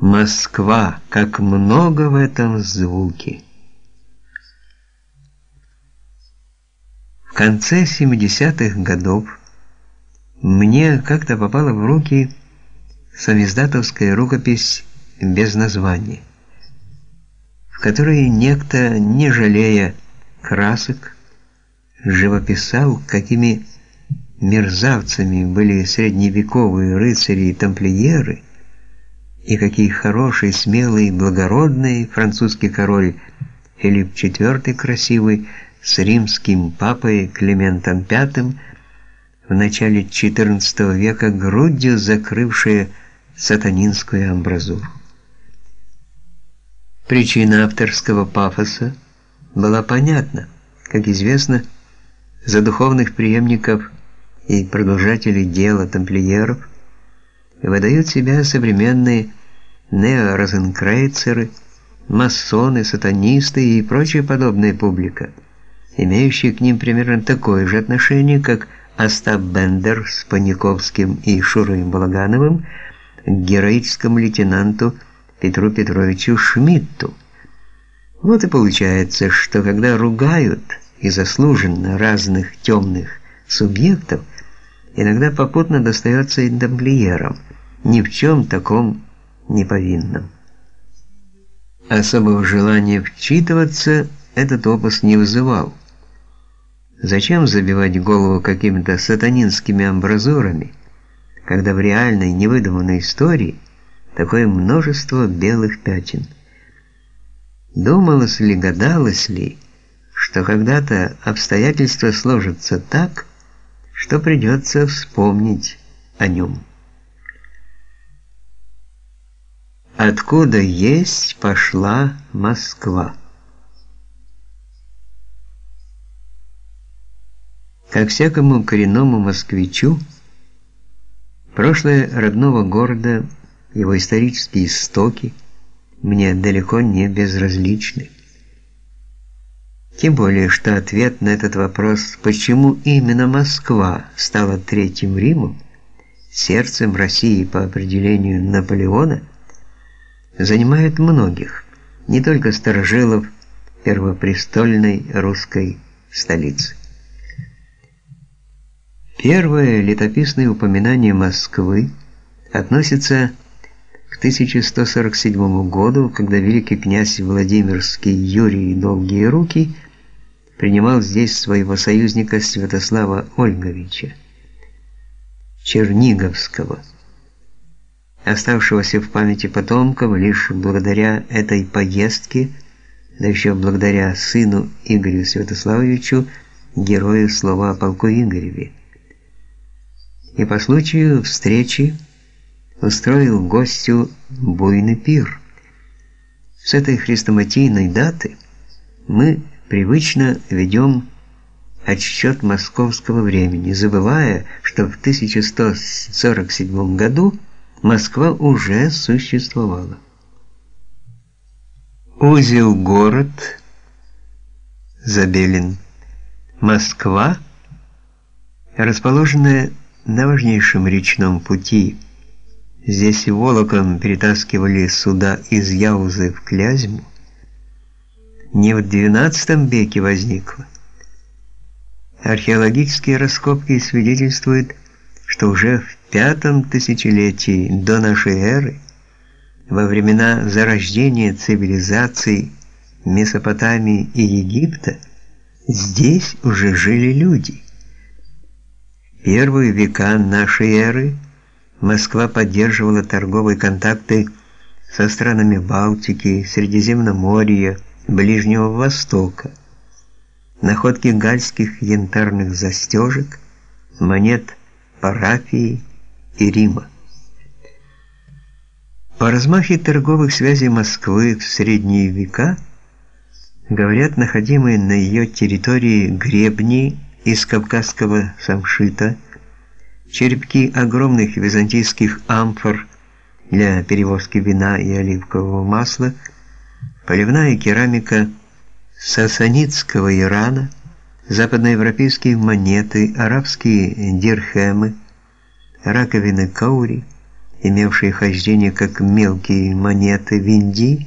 Москва, как много в этом звуке. В конце 70-х годов мне как-то попала в руки самиздатовская рукопись без названия, в которой некто, не жалея красок, живописал, какими мерзавцами были средневековые рыцари и тамплиеры, и какие хорошие, смелые, благородные французский король Филипп IV красивый с римским папой Климентом V в начале XIV века грудью закрывшие сатанинскую амбразуру. Причина авторского пафоса была понятна. Как известно, за духовных преемников и продолжателей дела тамплиеров выдают себя современные неорозенкрейцеры, масоны, сатанисты и прочая подобная публика, имеющие к ним примерно такое же отношение, как Остап Бендер с Паниковским и Шурой Балагановым к героическому лейтенанту Петру Петровичу Шмидту. Вот и получается, что когда ругают и заслуженно разных темных субъектов, иногда попутно достается и тамплиерам, ни в чем таком не повинным. Особого желания вчитываться этот опус не вызывал. Зачем забивать голову какими-то сатанинскими амбразурами, когда в реальной невыдуманной истории такое множество белых пятен? Думалось ли, гадалось ли, что когда-то обстоятельства сложатся так, что придется вспомнить о нем. Откуда есть пошла Москва? Как всякому коренному москвичу, прошлое родного города, его исторические истоки мне далеко не безразличны. Тем более, что ответ на этот вопрос, почему именно Москва стала Третьим Римом, сердцем России по определению Наполеона, занимает многих, не только старожилов первопрестольной русской столицы. Первое летописное упоминание Москвы относится к 1147 году, когда великий князь Владимирский Юрий Долгие Руки принимал здесь своего союзника Святослава Ольговича Черниговского, оставшегося в памяти потомков лишь благодаря этой поездке, да еще благодаря сыну Игорю Святославовичу, герою слова о полку Игореве и по случаю встречи устроил гостю буйный пир. С этой хрестоматийной даты мы привычно ведем отсчет московского времени, забывая, что в 1147 году Москва уже существовала. Узел город Забелин. Москва, расположенная на важнейшем речном пути. Здесь волоком перетаскивали суда из Яузы в Клязьму. Не в XII веке возникла. Археологические раскопки свидетельствуют, что уже в пятом тысячелетии до нашей эры, во времена зарождения цивилизаций Месопотамии и Египта, здесь уже жили люди – первые века нашей эры Москва поддерживала торговые контакты со странами Балтики, Средиземноморья, Ближнего Востока. Находки гальских янтарных застежек, монет Парафии и Рима. По размахе торговых связей Москвы в средние века говорят находимые на ее территории гребни из кавказского самшита, черепки огромных византийских амфор для перевозки вина и оливкового масла, поливная керамика сасанидского Ирана, западноевропейские монеты, арабские дирхемы, раковины каури, имевшие хождение как мелкие монеты в Индии,